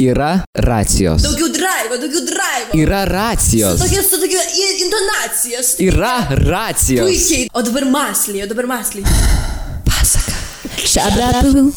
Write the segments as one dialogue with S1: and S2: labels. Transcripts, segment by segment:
S1: Yra racijos.
S2: Daugiau drive, daugiau drive.
S1: Yra racijos.
S2: Tokia su tokia intonacija. su-
S1: Yra racijos.
S2: Puikiai. O dabar masliai, o dabar masliai.
S1: Pasaka.
S3: Shabrabu.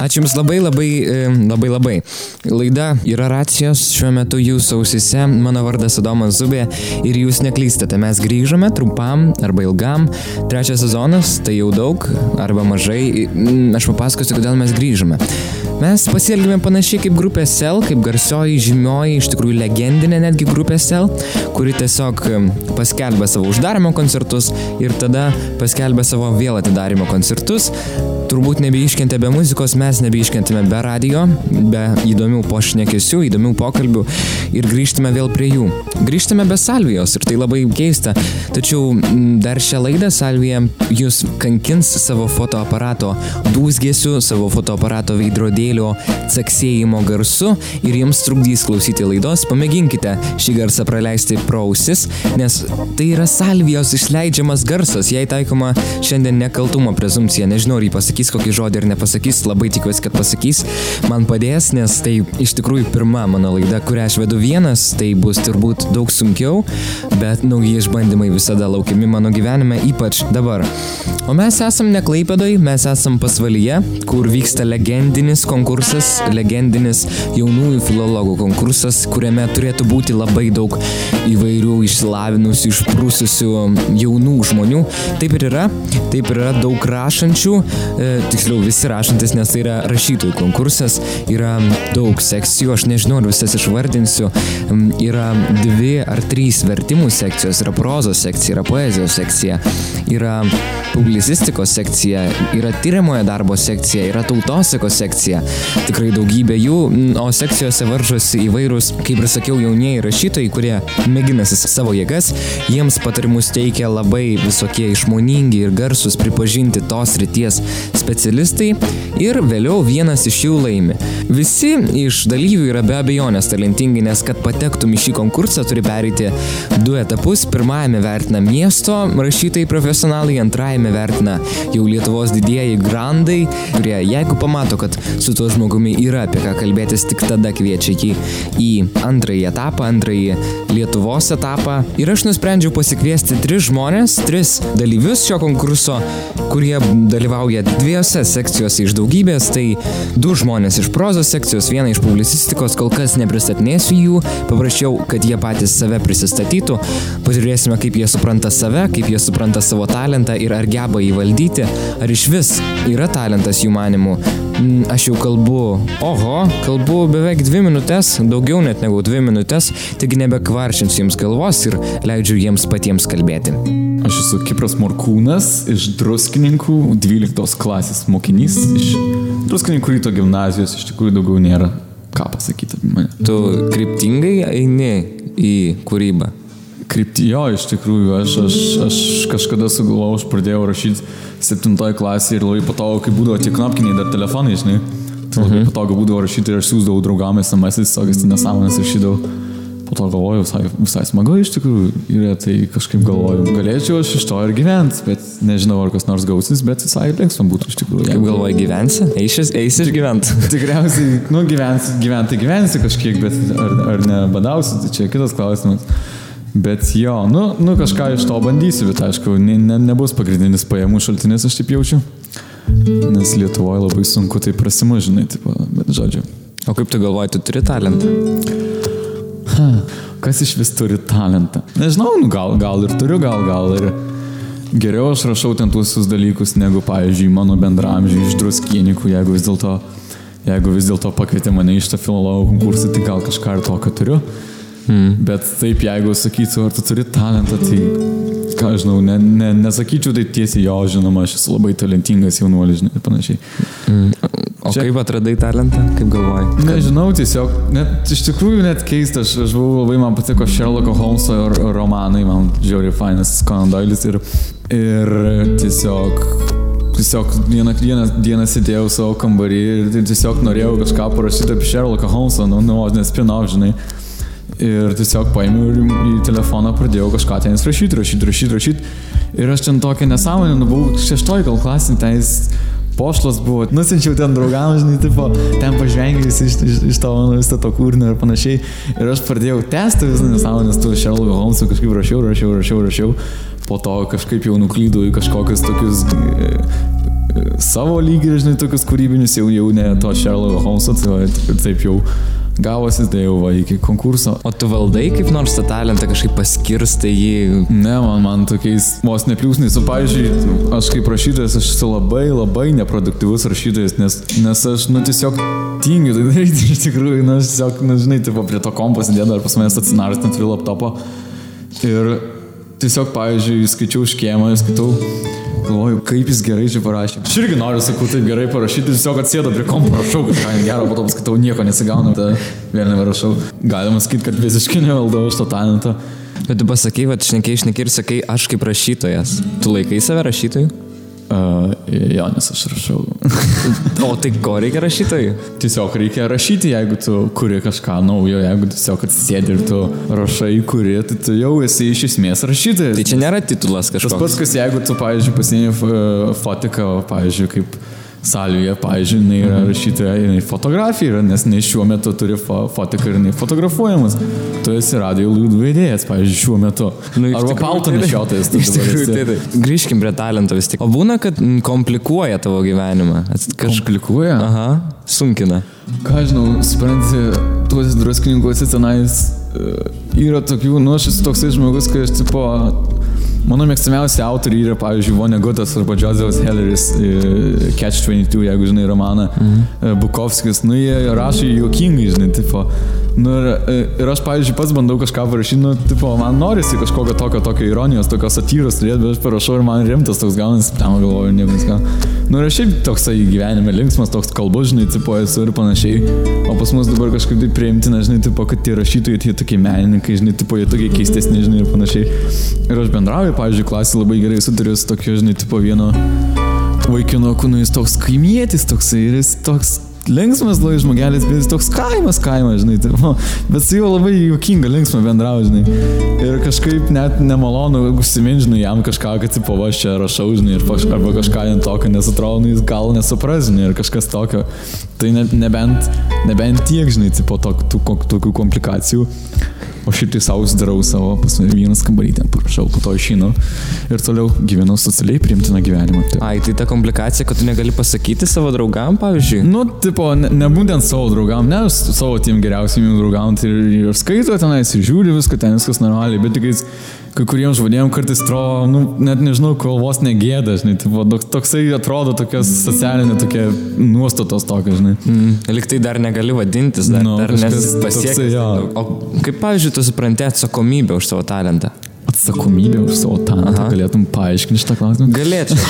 S1: Ačiū Jums labai, labai, e, labai, labai. Laida yra racijos šiuo metu Jūsų ausise. Mano vardas Adomas Zubė ir Jūs neklystate. Mes grįžome trumpam arba ilgam. Trečias sezonas, tai jau daug arba mažai. Aš papasakosiu, kodėl mes grįžome. Mes pasielgėme panašiai kaip grupė Cell, kaip garsioji, žymioji, iš tikrųjų legendinė netgi grupė Cell, kuri tiesiog paskelbė savo uždarimo koncertus ir tada paskelbė savo vėl atidarimo koncertus. Turbūt nebeiškentė be muzikos, mes nebeiškentėme be radio, be įdomių pošnekesių, įdomių pokalbių ir grįžtame vėl prie jų. Grįžtame be salvijos ir tai labai keista, tačiau dar šią laidą salvija jūs kankins savo fotoaparato dūzgėsiu, savo fotoaparato veidrodėlio caksėjimo garsu ir jums trukdys klausyti laidos. Pamėginkite šį garsą praleisti pro ausis, nes tai yra salvijos išleidžiamas garsas, jai taikoma šiandien nekaltumo prezumcija. Nežinau, ar jį pasakys kokį žodį ar nepasakys, labai tikiuosi, kad pasakys. Man padės, nes tai iš tikrųjų pirma mano laida, kurią aš vedu vienas, tai bus turbūt daug sunkiau, bet nauji išbandymai visada laukiami mano gyvenime, ypač dabar. O mes esam ne Klaipėdoj, mes esam pasvalyje, kur vyksta legendinis konkursas, legendinis jaunųjų filologų konkursas, kuriame turėtų būti labai daug įvairių išsilavinusių, išprūsusių jaunų žmonių. Taip ir yra, taip ir yra daug rašančių, e, tiksliau visi rašantis, nes tai yra rašytojų konkursas, yra daug sekcijų, aš nežinau, ar visas išvardinsiu, yra dvi ar trys vertimų sekcijos, yra prozos sekcija, yra poezijos sekcija, yra publicistikos sekcija, yra tyriamojo darbo sekcija, yra tautosakos sekcija, tikrai daugybė jų, m, o sekcijose varžosi įvairūs, kaip ir sakiau, jaunieji rašytojai, kurie mėginasi savo jėgas, jiems patarimus teikia labai visokie išmoningi ir garsus pripažinti tos ryties specialistai ir vėliau vienas iš jų laimi. Visi iš dalyvių yra be abejonės talentingi, nes kad patektum į šį konkursą turi pereiti du etapus. Pirmajame vertina miesto rašytojai profesionalai, antrajame vertina jau Lietuvos didieji grandai, kurie jeigu pamato, kad su tuo žmogumi yra apie ką kalbėtis, tik tada kviečia jį į antrąjį etapą, antrąjį Lietuvos etapą. Ir aš nusprendžiau pasikviesti tris žmonės, tris dalyvius šio konkurso, kurie dalyvauja dviejose sekcijose iš daugybės. Tai du žmonės iš prozos sekcijos, vieną iš publicistikos, kol kas nepristatinėsiu jų, paprašiau, kad jie patys save prisistatytų. Pažiūrėsime, kaip jie supranta save, kaip jie supranta savo talentą ir ar geba jį valdyti, ar iš vis yra talentas jų manimų Mm, Aš jau kalbu. Oho, kalbu beveik dvi minutės, daugiau net negu dvi minutės, taigi nebekvaršinsiu jums galvos ir leidžiu jiems patiems kalbėti.
S3: Aš esu Kipras Morkūnas iš Druskininkų 12 klasės mokinys iš Druskininkų ryto gimnazijos, iš tikrųjų daugiau nėra ką pasakyti apie mane.
S1: Tu kryptingai eini į kūrybą.
S3: Krypti, jo, iš tikrųjų, aš, aš, aš kažkada sugalvojau, aš pradėjau rašyti 7 klasėje ir labai patogu, kai būdavo tie knopkiniai dar telefonai, žinai. Tai labai patogu būdavo rašyti ir aš siūsdavau draugams SMS, visokias nesąmonės rašydavau. Po to galvojau, visai, visai smagu iš tikrųjų yra, tai kažkaip galvoju, galėčiau aš iš to ir gyventi, bet nežinau, ar kas nors gausis, bet visai linksma būtų iš tikrųjų.
S1: Kaip galvoji, gyvensi? Eišis, eisi išgyventi.
S3: Tikriausiai, nu, gyvensi, gyventi, gyvensi kažkiek, bet ar, ar nebadausi, tai čia kitas klausimas. Bet jo, nu, nu kažką iš to bandysiu, bet aišku, ne, ne, nebus pagrindinis pajamų šaltinis, aš taip jaučiu. Nes Lietuvoje labai sunku tai prasimažinai, tipo, bet žodžiu.
S1: O kaip tu galvoji, tu turi talentą?
S3: Ha, kas iš vis turi talentą? Nežinau, nu, gal, gal ir turiu, gal, gal ir geriau aš rašau ten tuos dalykus, negu, pavyzdžiui, mano bendramžiai iš druskienikų, jeigu vis dėlto jeigu vis dėlto pakvietė mane iš tą filologo konkursą, tai gal kažką ir tokio turiu. Hmm. Bet taip, jeigu sakyčiau, ar tu turi talentą, tai, ką žinau, ne, ne, nesakyčiau tai tiesiai jo, žinoma, aš esu labai talentingas jaunuolis, žinai, ir panašiai.
S1: O
S3: Čia-
S1: kaip atradai talentą? Kaip galvoji?
S3: Nežinau, tiesiog, net iš tikrųjų net keista, aš, aš buvau labai, man patiko Sherlocko Holmeso romanai, man žiauriai fainas Conan Doilis ir, ir tiesiog, tiesiog vieną, vieną dieną sėdėjau savo kambarį ir tiesiog norėjau kažką parašyti apie Sherlocką Holmesą, nu, nu, vos nespinau, žinai. Ir tiesiog paėmiau ir į telefoną pradėjau kažką ten rašyti, rašyti, rašyti, rašyti. Ir aš ten tokią nesąmonę, nu, buvau šeštoji gal klasin, ten jis pošlas buvo, nusinčiau ten draugams, žinai, tipo, ten pažvengęs iš, iš, iš tavo viso to kūrinio ir panašiai. Ir aš pradėjau tęsti visą nesąmonę, tu Sherlock Holmes'u kažkaip rašiau, rašiau, rašiau, rašiau. Po to kažkaip jau nuklydau į kažkokius tokius e, e, savo lygį, žinai, tokius kūrybinius, jau, jau ne to Sherlock Holmes'o, tai taip jau gavosi, tai jau va, iki konkurso.
S1: O tu valdai kaip nors tą talentą, kažkaip paskirstai jį.
S3: Ne, man, man tokiais vos nepliūsniais, o pavyzdžiui, aš kaip rašytojas, aš esu labai, labai neproduktyvus rašytojas, nes, nes aš, nu, tiesiog tingiu tai daryti iš tikrųjų, nu, aš tiesiog, nu, žinai, tipo, prie to kompo sėdėdavo ar pas manęs atsinaras, turiu laptopą. Ir tiesiog, pavyzdžiui, skaičiau škėmą, skaitau, galvoju, kaip jis gerai čia parašė. Aš irgi noriu, sakau, taip gerai parašyti, tiesiog atsėdu prie kompo, rašau kažką gero, po to paskaitau, nieko nesigauna, tai vėl neberašau. Galima sakyti, kad visiškai nevaldau šito talento.
S1: Bet tu pasakai, va, šnekiai, šnekiai ir sakai, aš kaip rašytojas. Tu laikai save rašytoju?
S3: Uh, jo, nes aš rašau.
S1: O tai ko reikia rašytojui?
S3: tiesiog reikia rašyti, jeigu tu kuri kažką naujo, jeigu tiesiog atsisėdi ir tu rašai, kuri, tai tu jau esi iš esmės rašytojas.
S1: Tai čia nėra titulas
S3: Tas
S1: kažkoks.
S3: pats, kas jeigu tu, pavyzdžiui, pasiemi fotiką, pavyzdžiui, kaip salvėje, pavyzdžiui, jinai yra rašytoja, jinai fotografija yra, nes jinai šiuo metu turi fo fotiką ir jinai fotografuojamas. Tu esi radio laidų vedėjas, pavyzdžiui, šiuo metu.
S1: Nu,
S3: Arba palto
S1: tai
S3: nešiotojas.
S1: Iš tikrųjų, tai taip. Grįžkim prie talento vis tik. O būna, kad komplikuoja tavo gyvenimą. Kažkaip.
S3: Komplikuoja?
S1: Aha, sunkina.
S3: Ką žinau, supranti, tuos druskininkuose tenais e, yra tokių, nu aš esu toksai žmogus, kai aš tipo, mano mėgstamiausi autoriai yra, pavyzdžiui, Vonegutas arba Josephas Helleris, e, Catch 22, jeigu žinai romaną, mhm. Bukovskis, nu jie rašo juokingai, žinai, tipo. Nu, ir, e, ir aš, pavyzdžiui, pats bandau kažką parašyti, nu, tipo, man norisi kažkokio tokio, tokio ironijos, tokios satyros turėti, bet aš parašau ir man rimtas toks gaunasi, tam galvoju, nieko neską. Nu, ir šiaip toksai gyvenime linksmas, toks kalbus, žinai, tipo, esu ir panašiai. O pas mus dabar kažkaip tai priimtina, žinai, tipo, kad tie rašytojai, tie tokie menininkai, žinai, tipo, jie tokie keistesni, žinai, ir panašiai. Ir aš bendrauju, pavyzdžiui, klasį labai gerai suturiu su tokiu, žinai, tipo, vieno vaikino, nu, jis toks kaimietis, toksai, ir jis toks linksmas labai žmogelis, bet jis toks kaimas, kaimas, žinai, tipo, bet su juo labai juokinga, linksma bendrauja, žinai. Ir kažkaip net nemalonu užsiminti, žinai, jam kažką, kad, tipo, aš čia rašau, žinai, ir paš, arba kažką ant tokio nesutrau, nu, jis gal nesupras, žinai, ir kažkas tokio. Tai ne, nebent, nebent tiek, žinai, tipo, tok, tų, kok- tokių komplikacijų. O šiaip tai savo darau savo pas mane vienas kambarį ten parašau, po to išeinu ir toliau gyvenu socialiai priimtiną gyvenimą. Tai.
S1: Ai, tai ta komplikacija, kad tu negali pasakyti savo draugam, pavyzdžiui.
S3: Nu, tipo, ne, nebūtent savo draugam, ne savo tiem geriausiam draugam, tai ir, ir skaito tenais, ir žiūri viską, ten viskas normaliai, bet tik kai kuriems žmonėms kartais atrodo, nu, net nežinau, kol vos negėda, žinai, tipo, toks- toksai atrodo tokios socialinė tokia nuostatos tokia, žinai.
S1: Mm. Liktai dar negali vadintis, dar,
S3: Nu,
S1: dar
S3: kažkas
S1: nes
S3: toksai,
S1: pasiekti.
S3: jo.
S1: O kaip, pavyzdžiui, tu supranti atsakomybę už savo talentą?
S3: Atsakomybė už savo talentą, galėtum paaiškinti šitą klausimą.
S1: Galėčiau.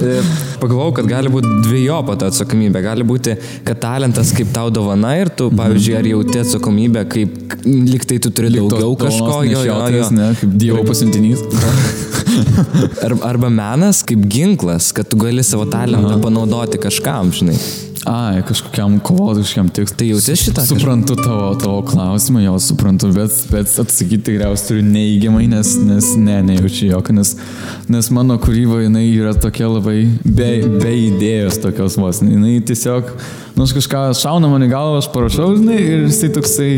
S1: E, Pagalvojau, kad gali būti dviejopa ta atsakomybė. Gali būti, kad talentas kaip tau dovana ir tu, pavyzdžiui, ar jauti atsakomybę, kaip liktai tu turi daugiau kažko, jo, jo, jo.
S3: Ne, kaip Dievo pasiuntinys.
S1: Ar, arba menas kaip ginklas, kad tu gali savo talentą panaudoti kažkam, žinai.
S3: Ai, kažkokiam kovoti, kažkokiam tikslui.
S1: Tai jauti šitą?
S3: Suprantu tavo, tavo klausimą, jo suprantu, bet, bet atsakyti tikriausiai turiu neįgiamai, nes, nes ne, nejaučiu jokio, nes, nes mano kūryba jinai yra tokia labai be, be idėjos tokios vos. Jinai tiesiog, nu aš kažką šauna man į galvą, aš parašau, žinai, ir jisai toksai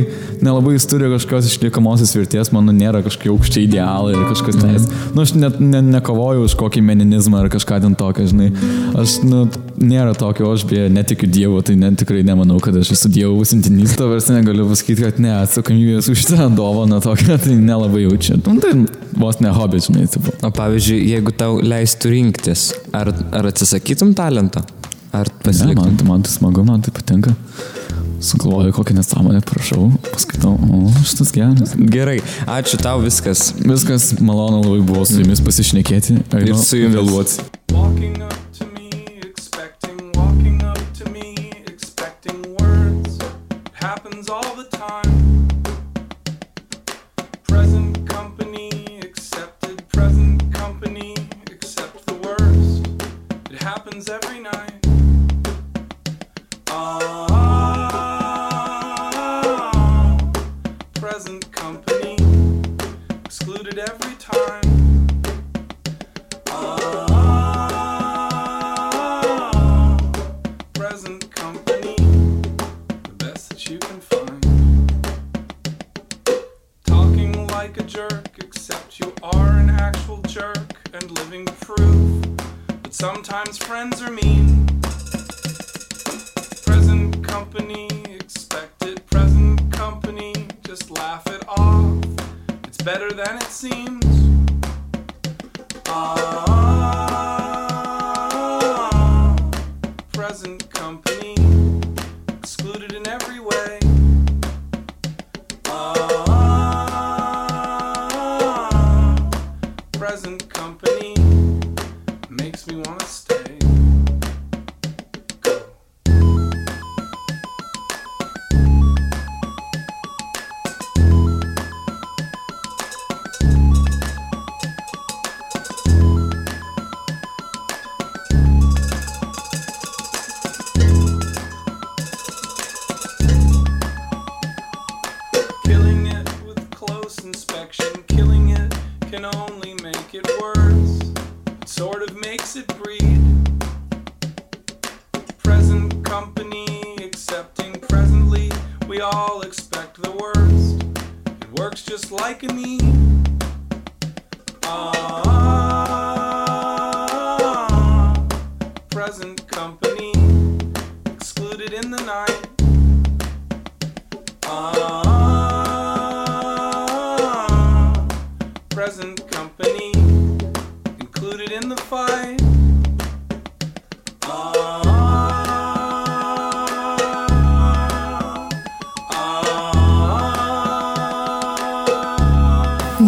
S3: nelabai jis turi kažkokios išliekamosios vertės, mano nėra kažkokie aukščiai idealai ir kažkas tenais. Nu aš net ne, nekovoju už kokį meninizmą ar kažką ten tokio, žinai. Aš, nu, nėra tokio, aš beje netikiu Dievu, tai net tikrai nemanau, kad aš esu Dievo sintinys, to vers negaliu pasakyti, kad ne, atsakomybės už šitą dovaną tokią, tai nelabai jaučiu. Nu, tai vos ne hobby, žinai, tipo.
S1: O pavyzdžiui, jeigu tau leistų rinktis, ar, ar atsisakytum talento? Ar
S3: Ne,
S1: pasiliktum?
S3: man, man tai smagu, man tai patinka. Sugalvoju kokią nesąmonę, prašau, paskaitau, o šitas geras.
S1: Gerai, ačiū tau viskas.
S3: Viskas malonu labai buvo su jumis pasišnekėti.
S1: Ir su jumis.
S3: vėluoti.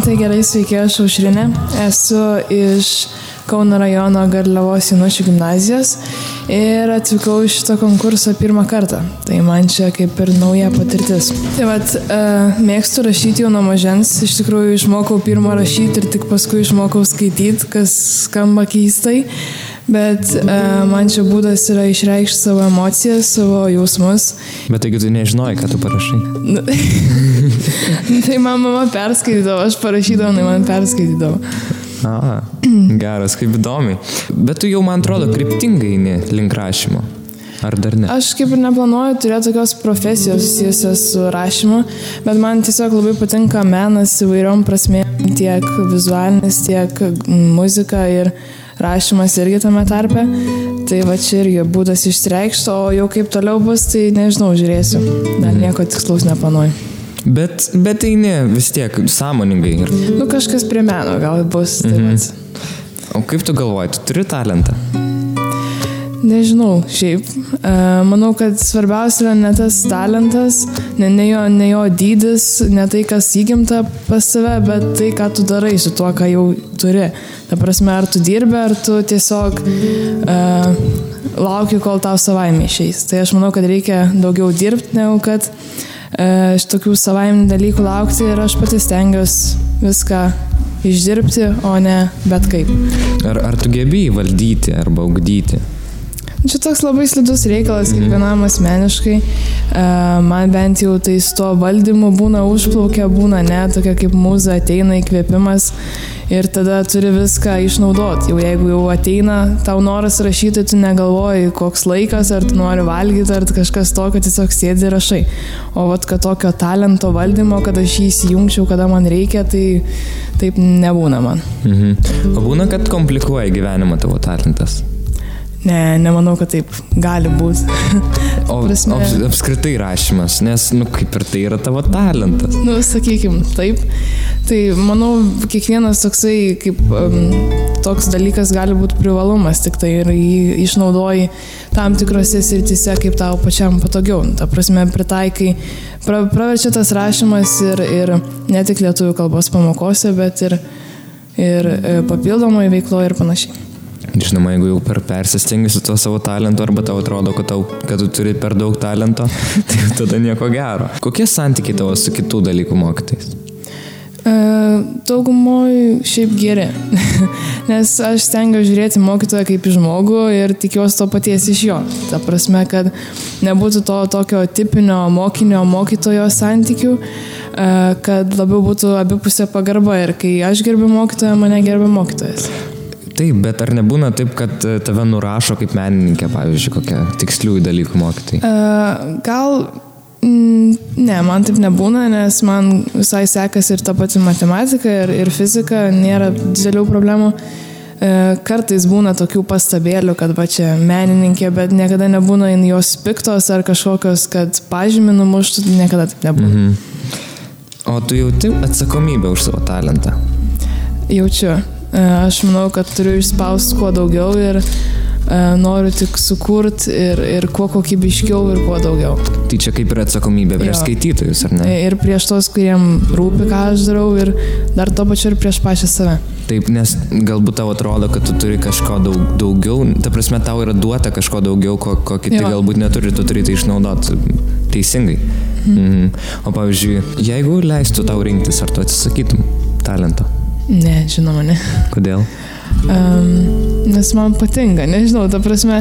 S4: Tai gerai, sveiki, aš Aušrinė. Esu iš Kauno rajono Garliavos Janušių gimnazijos ir atvykau iš šito konkurso pirmą kartą. Tai man čia kaip ir nauja patirtis. Tai vad, uh, mėgstu rašyti jau nuo mažens. Iš tikrųjų išmokau pirmą rašyti ir tik paskui išmokau skaityti, kas skamba keistai. Bet uh, man čia būdas yra išreikšti savo emocijas, savo jausmus.
S1: Bet taigi tu nežinojai, ką tu parašai.
S4: Nu, tai man mama perskaitydavo, aš parašydavau, jinai man perskaitydavo.
S1: A, geras, kaip įdomi. Bet tu jau, man atrodo, kryptingai eini link rašymo. Ar dar ne?
S4: Aš kaip ir neplanuoju turėti tokios profesijos susijusios su rašymu, bet man tiesiog labai patinka menas įvairiom prasmėm, tiek vizualinis, tiek muzika ir rašymas irgi tame tarpe. Tai va čia irgi būdas išreikšti, o jau kaip toliau bus, tai nežinau, žiūrėsiu. Dar nieko tikslaus neplanuoju.
S1: Bet, bet tai ne, vis tiek sąmoningai. Ir...
S4: Nu kažkas prie meno gal bus. Tai
S1: Mhm.
S4: vat.
S1: O kaip tu galvoji, tu turi talentą?
S4: Nežinau, šiaip. E, manau, kad svarbiausia yra ne tas talentas, ne, ne, jo, ne jo dydis, ne tai, kas įgimta pas save, bet tai, ką tu darai su tuo, ką jau turi. Ta prasme, ar tu dirbi, ar tu tiesiog uh, lauki, kol tau savaime išeis. Tai aš manau, kad reikia daugiau dirbti, negu kad uh, šitokių savaiminių dalykų laukti ir aš pati stengiuosi viską išdirbti, o ne bet kaip.
S1: Ar, ar tu gebi įvaldyti arba augdyti?
S4: Čia toks labai slidus reikalas kiekvienam asmeniškai. E, Man bent jau tai su to valdymu būna užplaukia, būna ne, tokia kaip mūza ateina įkvėpimas ir tada turi viską išnaudoti. Jau jeigu jau ateina tau noras rašyti, tu negalvoji, koks laikas, ar tu nori valgyti, ar kažkas tokio, tiesiog sėdi ir rašai. O vat, kad tokio talento valdymo, kad aš jį įsijungčiau, kada man reikia, tai taip nebūna man.
S1: Mhm. O būna, kad komplikuoja gyvenimą tavo talentas.
S4: Ne, nemanau, kad taip gali būti.
S1: O
S4: Prasme-
S1: aps, apskritai rašymas, nes, nu, kaip ir tai yra tavo talentas.
S4: Nu, sakykim, taip. Tai manau, kiekvienas toksai, kaip um, toks dalykas gali būti privalumas, tik tai ir jį išnaudoji tam tikrose srityse, kaip tau pačiam patogiau. Ta prasme, pritaikai, pra, praverčia tas rašymas ir, ir ne tik lietuvių kalbos pamokose, bet ir, ir e, papildomoje veikloje ir panašiai.
S1: Žinoma, jeigu jau per persistengi su tuo savo talentu arba tau atrodo, kad, tau, kad tu turi per daug talento, tai tada nieko gero. Kokie santykiai tavo su kitų dalykų mokytais?
S4: E, Daugumoje šiaip geri, nes aš stengiuosi žiūrėti mokytoją kaip žmogų ir tikiuosi to paties iš jo. Ta prasme, kad nebūtų to tokio tipinio mokinio mokytojo santykių, e, kad labiau būtų abipusė pagarba ir kai aš gerbiu mokytoją, mane gerbia mokytojas.
S1: Taip, bet ar nebūna taip, kad e, tave nurašo kaip menininkė, pavyzdžiui, kokia tiksliųjų dalykų mokytai?
S4: E, Gal ne, man taip nebūna, nes man visai sekasi ir ta pati matematika, ir, ir fizika, nėra didelių problemų. E, Kartais būna tokių pastabėlių, kad va čia menininkė, bet niekada nebūna jos piktos ar kažkokios, kad pažymį numuštų, niekada taip nebūna. Mhm.
S1: O tu jauti atsakomybę už savo talentą?
S4: Jaučiu. E, Aš manau, kad turiu išspausti kuo daugiau ir e, noriu tik sukurti ir, ir kuo kokybiškiau ir kuo daugiau.
S1: Tai čia kaip ir atsakomybė prieš
S4: Jo.
S1: skaitytojus, ar ne?
S4: Ir prieš tos, kuriem rūpi, ką aš darau, ir dar to pačiu ir prieš pačią save.
S1: Taip, nes galbūt tau atrodo, kad tu turi kažko daug, daugiau, ta prasme, tau yra duota kažko daugiau, ko, ko kiti
S4: Jo.
S1: galbūt neturi, tu turi tai išnaudoti teisingai. Mhm. O pavyzdžiui, jeigu leistų tau rinktis, ar tu atsisakytum talento?
S4: Ne, žinoma, ne.
S1: Kodėl?
S4: Um, nes man patinka, nežinau, ta prasme,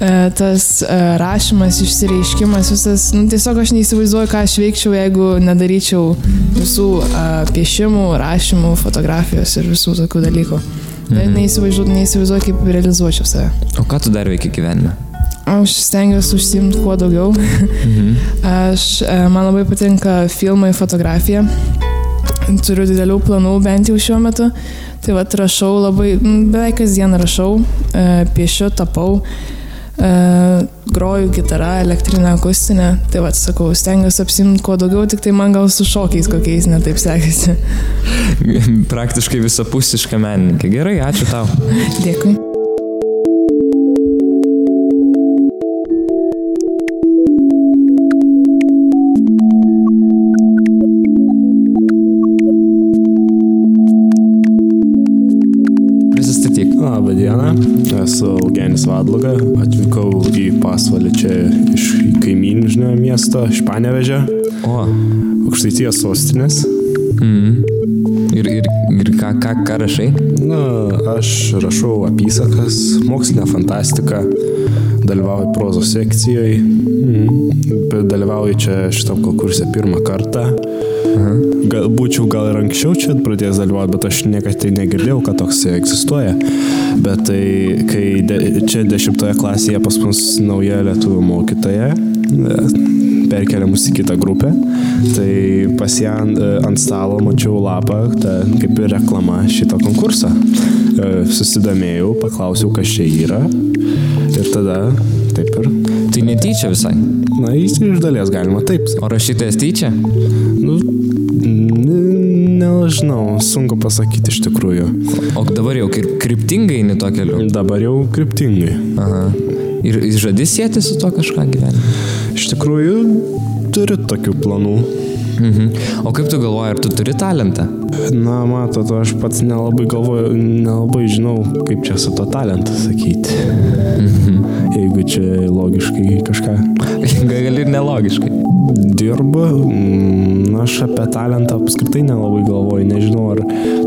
S4: e, tas e, rašymas, išsireiškimas, visas, nu, tiesiog aš neįsivaizduoju, ką aš veikčiau, jeigu nedaryčiau visų a, piešimų, rašymų, fotografijos ir visų tokių dalykų. Mhm. Neįsivaizduoju, neįsivaizduoju, kaip realizuočiau save.
S1: O ką tu dar veiki gyvenime?
S4: Aš stengiuosi užsimti kuo daugiau. Aš, e, man labai patinka filmai, fotografija. Turiu didelių planų bent jau šiuo metu. Tai va, rašau labai, beveik kasdien rašau, e, piešiu, tapau, e, groju gitarą, elektrinę, akustinę. Tai va, sakau, stengiuosi apsimti kuo daugiau, tik tai man gal su šokiais kokiais netaip sekasi.
S1: Praktiškai visapusiška menininkė. Gerai, ačiū tau.
S4: Dėkui.
S5: Vadluga, atvykau į pasvalį čia iš kaimininžnio miesto, iš Panevežio,
S1: O.
S5: aukštaities sostinės.
S1: Mhm. Ir, ir, ir ką, ką, ką rašai?
S5: Na, aš rašau apysakas, mokslinę fantastiką, dalyvauju prozos sekcijoje, mhm. dalyvauju čia šitam konkursė pirmą kartą.
S1: Aha.
S5: Gal, būčiau gal ir anksčiau čia pradėjęs dalyvauti, bet aš niekada tai negirdėjau, kad toks egzistuoja. Bet tai, kai de, čia dešimtoje klasėje pas mus nauja lietuvių mokytoja, e, perkelia mus į kitą grupę, tai pas ją ant, e, ant stalo mačiau lapą, ta, kaip ir reklama šito konkursą. E, Susidomėjau, paklausiau, kas čia yra ir tada taip ir.
S1: Tai netyčia visai.
S5: Na, iš dalies galima taip.
S1: O rašytojas tyčia?
S5: Nu, nežinau, sunku pasakyti iš tikrųjų.
S1: O dabar jau kry- kryptingai eini to keliu.
S5: Dabar jau kryptingai.
S1: Aha. Ir žadi sėti su to kažką gyvenime.
S5: Iš tikrųjų, turiu tokių planų.
S1: Mhm. O kaip tu galvoji, ar tu turi talentą?
S5: Na, matot, aš pats nelabai galvoju, nelabai žinau, kaip čia su to talentu sakyti. Jeigu čia logiškai kažką
S1: Gali ir nelogiškai.
S5: dirbu, mm, aš apie talentą apskritai nelabai galvoju. Nežinau, ar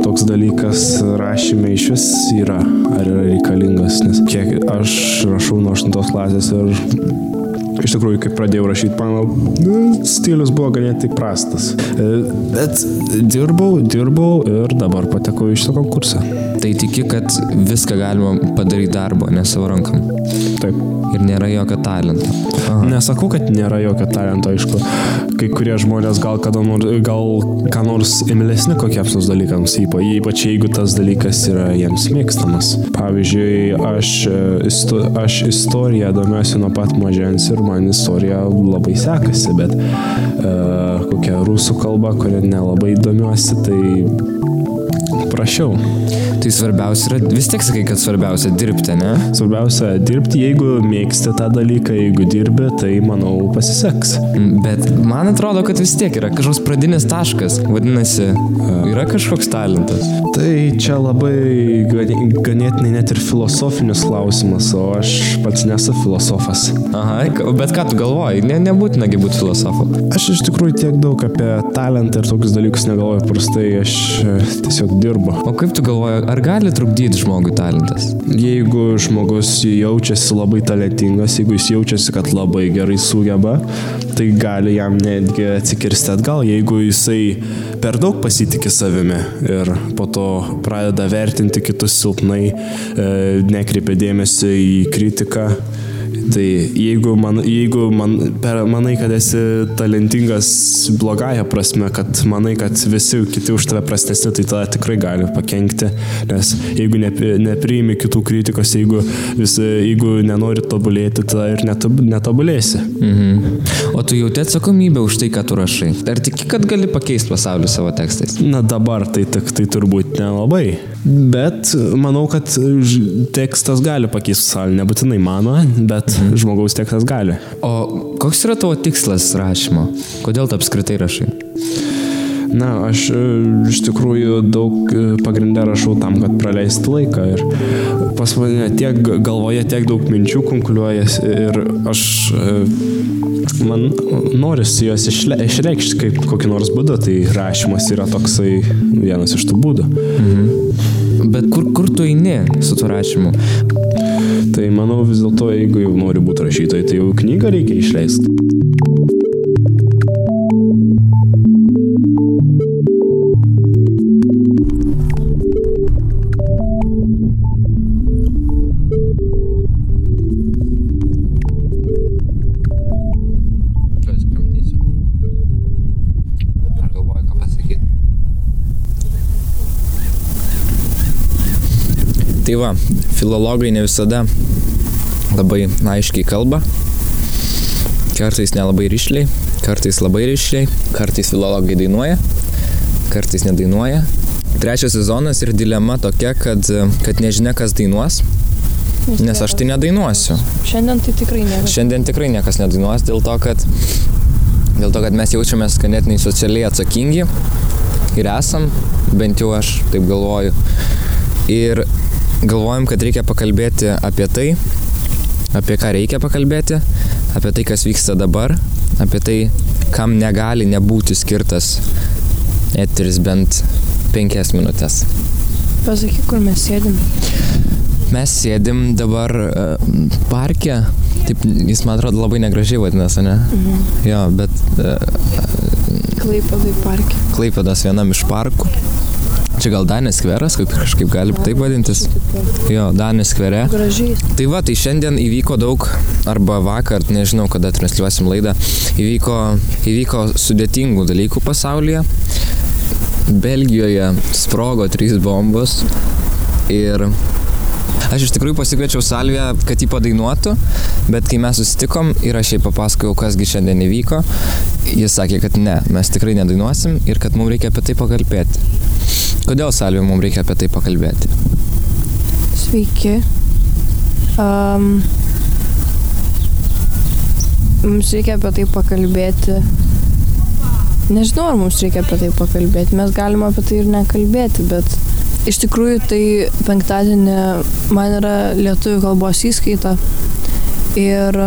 S5: toks dalykas rašyme iš vis yra, ar yra reikalingas, nes kiek aš rašau nuo 8 klasės ir iš tikrųjų, kai pradėjau rašyti, mano nu, stilius buvo ganėtinai prastas. E, Bet dirbau, dirbau ir dabar patekau į šitą konkursą.
S1: Tai tiki, kad viską galima padaryti darbo, ne savo rankom.
S5: Taip.
S1: Ir nėra jokio talento. Aha.
S5: Nesakau, kad nėra jokio talento, aišku. Kai kurie žmonės gal, kada nor, gal ką nors imlesni kokiems nors dalykams, ypa- ypač jeigu tas dalykas yra jiems mėgstamas. Pavyzdžiui, aš, e, isto, aš istoriją domiuosi nuo pat mažens ir man istorija labai sekasi, bet uh, kokia rusų kalba, kurią nelabai domiuosi, tai prašiau.
S1: Tai svarbiausia yra, vis tiek sakai, kad svarbiausia dirbti, ne?
S5: Svarbiausia dirbti, jeigu mėgsti tą dalyką, jeigu dirbi, tai manau pasiseks.
S1: Mm, Bet man atrodo, kad vis tiek yra kažkoks pradinis taškas. Vadinasi, yra kažkoks talentas.
S5: Tai čia labai ganėtinai net ir filosofinis klausimas, o aš pats nesu filosofas.
S1: Aha, bet ką tu galvoji? Ne, nebūtinagi būti filosofu.
S5: Aš iš tikrųjų tiek daug apie talentą ir tokius dalykus negalvoju, prastai aš e, tiesiog dirbu.
S1: O kaip tu galvoji, ar gali trukdyti žmogui talentas?
S5: Jeigu žmogus jaučiasi labai talentingas, jeigu jis jaučiasi, kad labai gerai sugeba, tai gali jam netgi atsikirsti atgal, jeigu jisai per daug pasitikė savimi ir po to pradeda vertinti kitus silpnai, e, nekreipia dėmesio į kritiką. Tai jeigu, man, jeigu man, per, manai, kad esi talentingas blogąją prasme, kad manai, kad visi kiti už tave prastesni, tai tada tikrai gali pakengti, nes jeigu nepriimi kitų kritikos, jeigu, visi, jeigu nenori tobulėti, tada ir netob, netobulėsi.
S1: Mhm. O tu jauti atsakomybę už tai, ką tu rašai? Ar tiki, kad gali pakeisti pasaulį savo tekstais?
S5: Na dabar tai tik tai turbūt nelabai. Bet manau, kad tekstas gali pakeisti pasaulį, nebūtinai mano, bet mhm. žmogaus tekstas gali.
S1: O koks yra tavo tikslas rašymo? Kodėl tu apskritai rašai?
S5: Na, aš e, iš tikrųjų daug e, pagrindę rašau tam, kad praleisti laiką. Ir pas mane tiek galvoje tiek daug minčių konkuliuojasi ir aš e, man norisi juos išle, išreikšti kaip kokį nors būdą, tai rašymas yra toksai vienas iš tų būdų.
S1: Bet kur, kur tu eini su tuo rašymu?
S5: Tai manau vis dėlto, jeigu jau nori būti rašytojai, tai jau knygą reikia išleisti.
S1: Tai va, filologai ne visada labai aiškiai kalba, kartais nelabai ryšliai, kartais labai ryšliai, kartais filologai dainuoja, kartais nedainuoja. Trečias sezonas ir dilema tokia, kad, kad nežinia, kas dainuos, nes aš tai nedainuosiu.
S4: Šiandien tai tikrai ne.
S1: Šiandien tikrai niekas nedainuos dėl to, kad, dėl to, kad mes jaučiamės ganėtinai socialiai atsakingi ir esam, bent jau aš taip galvoju. Ir galvojam, kad reikia pakalbėti apie tai, apie ką reikia pakalbėti, apie tai, kas vyksta dabar, apie tai, kam negali nebūti skirtas eteris bent penkias minutės.
S4: Pasakyk, kur mes sėdim.
S1: Mes sėdim dabar e, parke, taip jis man atrodo labai negražiai vadinasi, ne? Mhm. Jo, bet e,
S4: Klaipėdai parke.
S1: Klaipėdas vienam iš parkų. Čia gal Danės skveras, kaip kažkaip gali taip vadintis. Jo, Danės skvere.
S4: Gražiai.
S1: Tai va, tai šiandien įvyko daug, arba vakar, nežinau, kada transliuosim laidą, įvyko, įvyko sudėtingų dalykų pasaulyje. Belgijoje sprogo trys bombos ir aš iš tikrųjų pasikviečiau Salvę, kad jį padainuotų, bet kai mes susitikom ir aš jai papasakojau, kasgi šiandien įvyko, jis sakė, kad ne, mes tikrai nedainuosim ir kad mums reikia apie tai pakalbėti. Kodėl Salvė mums reikia apie tai pakalbėti?
S6: Sveiki. Um, mums reikia apie tai pakalbėti. Nežinau, ar mums reikia apie tai pakalbėti. Mes galime apie tai ir nekalbėti, bet iš tikrųjų tai penktadienį man yra lietuvių kalbos įskaita. Ir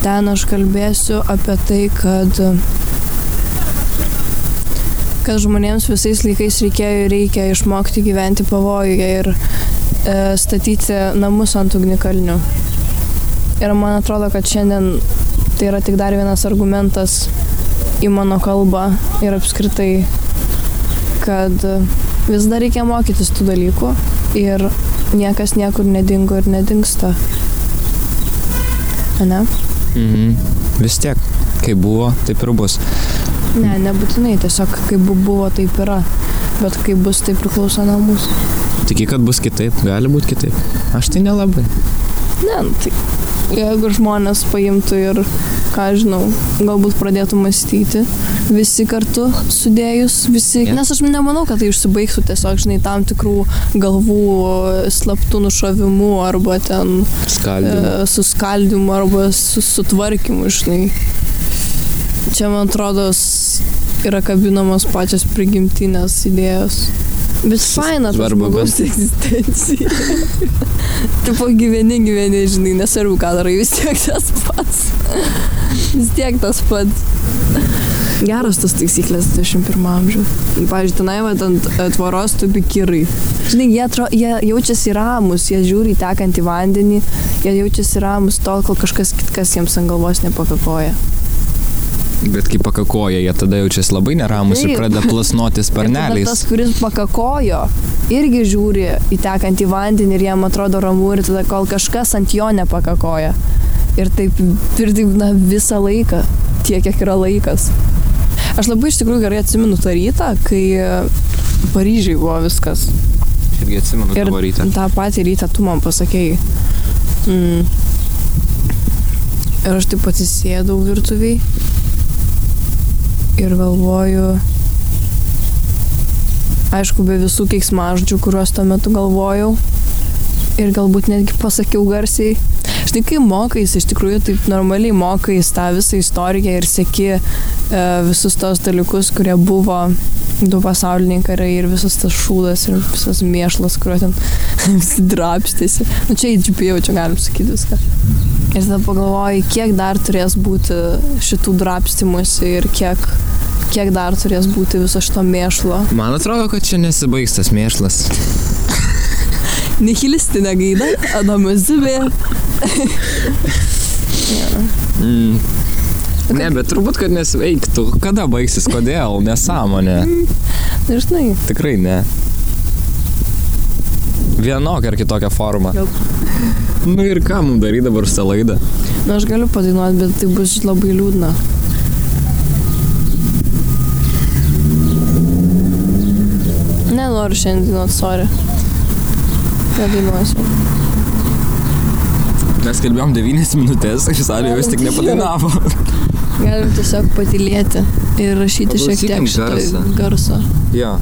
S6: ten aš kalbėsiu apie tai, kad kad žmonėms visais laikais reikėjo ir reikia išmokti gyventi pavojuje ir e, statyti namus ant ugnikalnių. Ir man atrodo, kad šiandien tai yra tik dar vienas argumentas į mano kalbą ir apskritai, kad vis dar reikia mokytis tų dalykų ir niekas niekur nedingo ir nedingsta. Ne?
S1: Mhm. Vis tiek, kaip buvo, taip ir bus.
S6: Ne, nebūtinai, tiesiog kaip bu- buvo, taip yra. Bet kaip bus, tai priklauso nuo mūsų.
S1: Tiki, kad bus kitaip, gali būti kitaip. Aš tai nelabai.
S6: Ne, nu tai jeigu žmonės paimtų ir, ką žinau, galbūt pradėtų mąstyti visi kartu sudėjus, visi.
S1: Jo.
S6: Nes aš nemanau, kad tai užsibaigtų tiesiog, žinai, tam tikrų galvų slaptų nušovimų arba ten
S1: Skaldimu.
S6: e, suskaldimu arba su, sutvarkymu, žinai. Čia, man atrodo, yra kabinamos pačios prigimtinės idėjos. Bet faina tas
S1: Svarbu,
S6: žmogaus egzistencija. Tipo gyveni, gyveni, žinai, nesvarbu, ką darai, vis tiek tas pats. vis tiek tas pats. Geros tos taisyklės 21 amžiaus. Pavyzdžiui, tenai va ant tvoros tupi kirai. Žinai, jie, atro, jie jaučiasi ramus, jie žiūri tekantį vandenį, jie jaučiasi ramus tol, kol kažkas kitkas jiems ant galvos nepakakoja.
S1: Bet kai pakakoja, jie tada jaučiasi labai neramus ir
S6: Taip.
S1: pradeda plasnoti
S6: Ir
S1: sparneliais.
S6: tas, kuris pakakojo, irgi žiūri į tekantį vandenį ir jam atrodo ramu ir tada kol kažkas ant jo nepakakoja. Ir taip, ir taip na, visą laiką, tiek, kiek yra laikas. Aš labai iš tikrųjų gerai atsimenu tą rytą, kai Paryžiai buvo viskas.
S1: Irgi atsimenu
S6: Ir
S1: tavo rytą.
S6: tą patį rytą tu man pasakėjai. Mm. Ir aš taip atsisėdau virtuviai ir galvoju, aišku, be visų keiksmažodžių, kuriuos tuo metu galvojau ir galbūt netgi pasakiau garsiai. Štai kai mokais, iš tikrųjų taip normaliai mokais tą visą istoriją ir sėki e, visus tos dalykus, kurie buvo du pasauliniai karai ir visas tas šūdas ir visas mėšlas, kurio ten visi drapštėsi. Nu čia GPO, čia galim sakyti viską. Ir tada pagalvoji, kiek dar turės būti šitų drapstimusi ir kiek, kiek dar turės būti viso šito mėšlo.
S1: Man atrodo, kad čia nesibaigs tas mėšlas.
S6: Nihilistinė gaida, Adomas Zubė.
S1: Mm. Ne, bet turbūt, kad nesveiktų. Kada baigsis, kodėl? Nesąmonė.
S6: Žinai,
S1: Tikrai ne. Vienokia ar kitokia forma.
S6: Gal-
S1: Nu ir ką mums daryti dabar su tą laidą?
S6: nu aš galiu padainuoti, bet tai bus labai liūdna. Nenoriu šiandien dainuoti, sorry. Nedainuosiu.
S1: Mes kalbėjom 9 minutės, ir salė vis tik nepadainavo.
S6: Galim tiesiog patilėti ir rašyti šiek tiek šitą
S1: garsą.
S6: garso.
S1: Jo.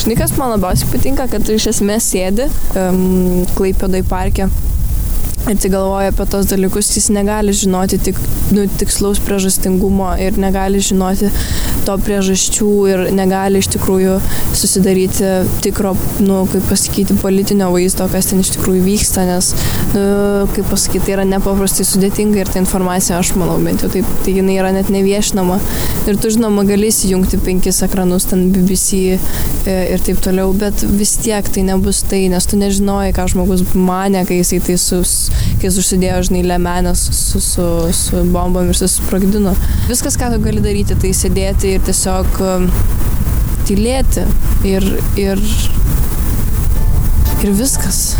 S6: Žinai, kas man labiausiai patinka, kad tu iš esmės sėdi um, Klaipėdai parke Ir tai galvoja apie tos dalykus, jis negali žinoti tik, nu, tikslaus priežastingumo ir negali žinoti to priežasčių ir negali iš tikrųjų susidaryti tikro, nu, kaip pasakyti, politinio vaizdo, kas ten iš tikrųjų vyksta, nes, nu, kaip pasakyti, tai yra nepaprastai sudėtinga ir ta informacija, aš manau, bent jau taip, tai jinai yra net neviešinama. Ir tu, žinoma, gali įjungti penkis ekranus, ten BBC e, ir taip toliau, bet vis tiek tai nebus tai, nes tu nežinojai, ką žmogus mane, kai jisai tai sus, kai jis užsidėjo, žinai, lemenės su, su, su bombom ir susprogdino. Viskas, ką tu gali daryti, tai sėdėti ir tiesiog um, tylėti ir, ir, ir viskas.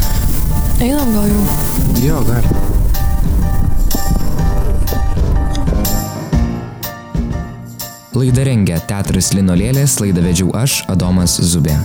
S6: Einam gal jau.
S5: Jo, gali.
S1: Laida rengia Teatras Linolėlės, laidą vedžiau aš, Adomas Zubė.